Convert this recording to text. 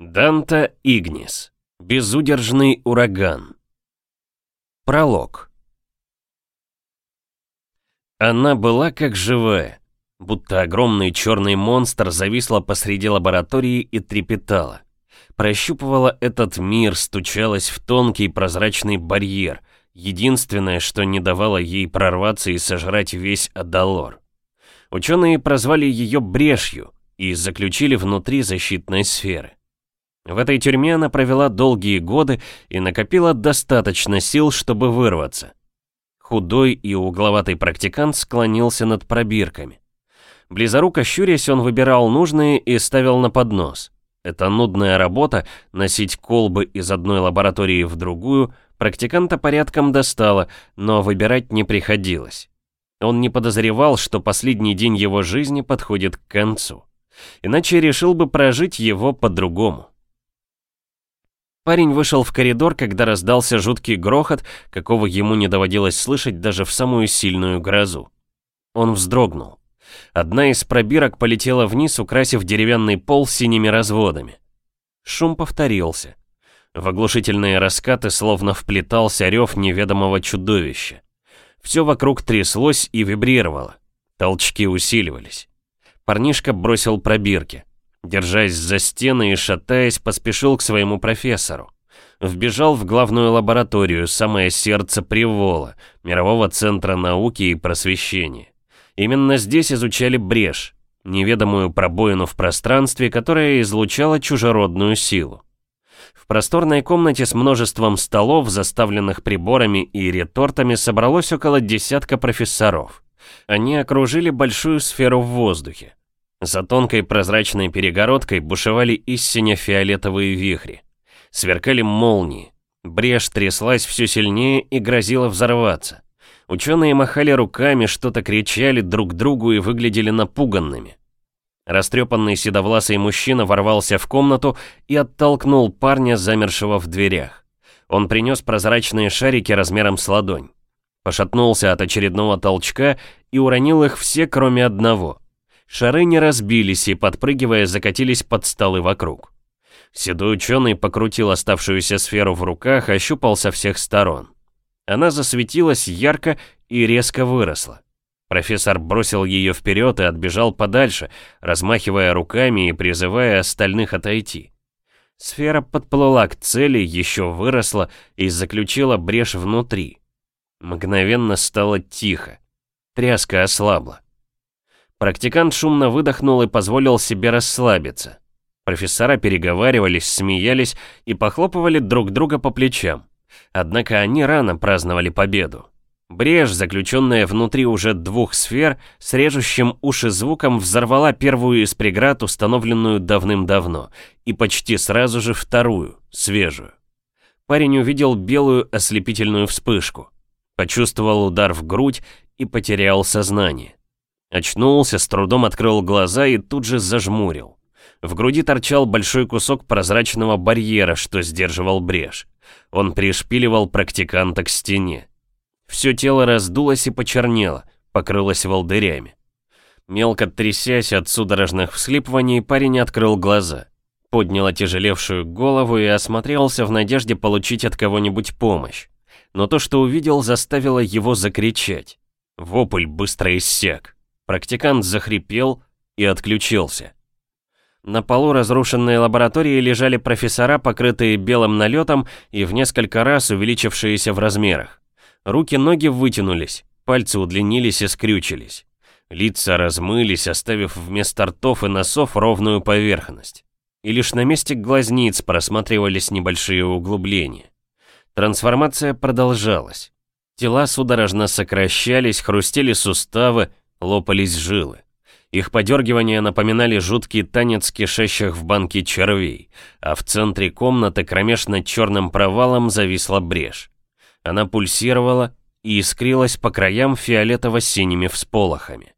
Данта Игнис. Безудержный ураган. Пролог. Она была как живая, будто огромный черный монстр зависла посреди лаборатории и трепетала. Прощупывала этот мир, стучалась в тонкий прозрачный барьер, единственное, что не давало ей прорваться и сожрать весь Адалор. Ученые прозвали ее брешью и заключили внутри защитной сферы. В этой тюрьме она провела долгие годы и накопила достаточно сил, чтобы вырваться. Худой и угловатый практикант склонился над пробирками. Близоруко щурясь, он выбирал нужные и ставил на поднос. Это нудная работа, носить колбы из одной лаборатории в другую, практиканта порядком достала, но выбирать не приходилось. Он не подозревал, что последний день его жизни подходит к концу. Иначе решил бы прожить его по-другому. Парень вышел в коридор, когда раздался жуткий грохот, какого ему не доводилось слышать даже в самую сильную грозу. Он вздрогнул. Одна из пробирок полетела вниз, украсив деревянный пол синими разводами. Шум повторился. В оглушительные раскаты словно вплетался рев неведомого чудовища. Все вокруг тряслось и вибрировало. Толчки усиливались. Парнишка бросил пробирки. Держась за стены и шатаясь, поспешил к своему профессору. Вбежал в главную лабораторию, самое сердце Привола, Мирового центра науки и просвещения. Именно здесь изучали брешь, неведомую пробоину в пространстве, которая излучала чужеродную силу. В просторной комнате с множеством столов, заставленных приборами и ретортами, собралось около десятка профессоров. Они окружили большую сферу в воздухе. За тонкой прозрачной перегородкой бушевали истинно фиолетовые вихри. Сверкали молнии. Брешь тряслась все сильнее и грозила взорваться. Ученые махали руками, что-то кричали друг другу и выглядели напуганными. Растрепанный седовласый мужчина ворвался в комнату и оттолкнул парня, замершего в дверях. Он принес прозрачные шарики размером с ладонь. Пошатнулся от очередного толчка и уронил их все, кроме одного — Шары не разбились и, подпрыгивая, закатились под столы вокруг. Седой ученый покрутил оставшуюся сферу в руках, ощупал со всех сторон. Она засветилась ярко и резко выросла. Профессор бросил ее вперед и отбежал подальше, размахивая руками и призывая остальных отойти. Сфера подплыла к цели, еще выросла и заключила брешь внутри. Мгновенно стало тихо. Тряска ослабла. Практикант шумно выдохнул и позволил себе расслабиться. Профессора переговаривались, смеялись и похлопывали друг друга по плечам. Однако они рано праздновали победу. Брешь, заключенная внутри уже двух сфер, с режущим уши звуком взорвала первую из преград, установленную давным-давно, и почти сразу же вторую, свежую. Парень увидел белую ослепительную вспышку, почувствовал удар в грудь и потерял сознание. Очнулся, с трудом открыл глаза и тут же зажмурил. В груди торчал большой кусок прозрачного барьера, что сдерживал брешь. Он пришпиливал практиканта к стене. Все тело раздулось и почернело, покрылось волдырями. Мелко трясясь от судорожных вслипываний, парень открыл глаза. Поднял отяжелевшую голову и осмотрелся в надежде получить от кого-нибудь помощь. Но то, что увидел, заставило его закричать. Вопль быстро иссяк. Практикант захрипел и отключился. На полу разрушенной лаборатории лежали профессора, покрытые белым налетом и в несколько раз увеличившиеся в размерах. Руки-ноги вытянулись, пальцы удлинились и скрючились. Лица размылись, оставив вместо ртов и носов ровную поверхность. И лишь на месте глазниц просматривались небольшие углубления. Трансформация продолжалась. Тела судорожно сокращались, хрустели суставы, лопались жилы. Их подергивания напоминали жуткий танец кишащих в банке червей, а в центре комнаты кромешно-черным провалом зависла брешь. Она пульсировала и искрилась по краям фиолетово-синими всполохами.